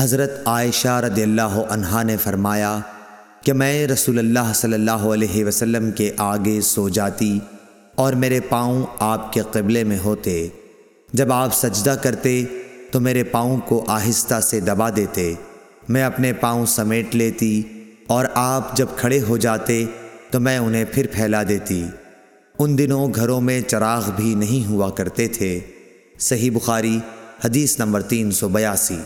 حضرت عائشہ رضی اللہ عنہا نے فرمایا کہ میں رسول اللہ صلی اللہ علیہ وسلم کے آگے سو جاتی اور میرے پاؤں آپ کے قبلے میں ہوتے۔ جب آپ سجدہ کرتے تو میرے پاؤں کو آہستہ سے دبا دیتے۔ میں اپنے پاؤں سمیٹ لیتی اور آپ جب کھڑے ہو جاتے تو میں انہیں پھر پھیلا دیتی۔ ان دنوں گھروں میں چراغ بھی نہیں ہوا کرتے تھے۔ صحیح بخاری حدیث نمبر تین سو بیاسی۔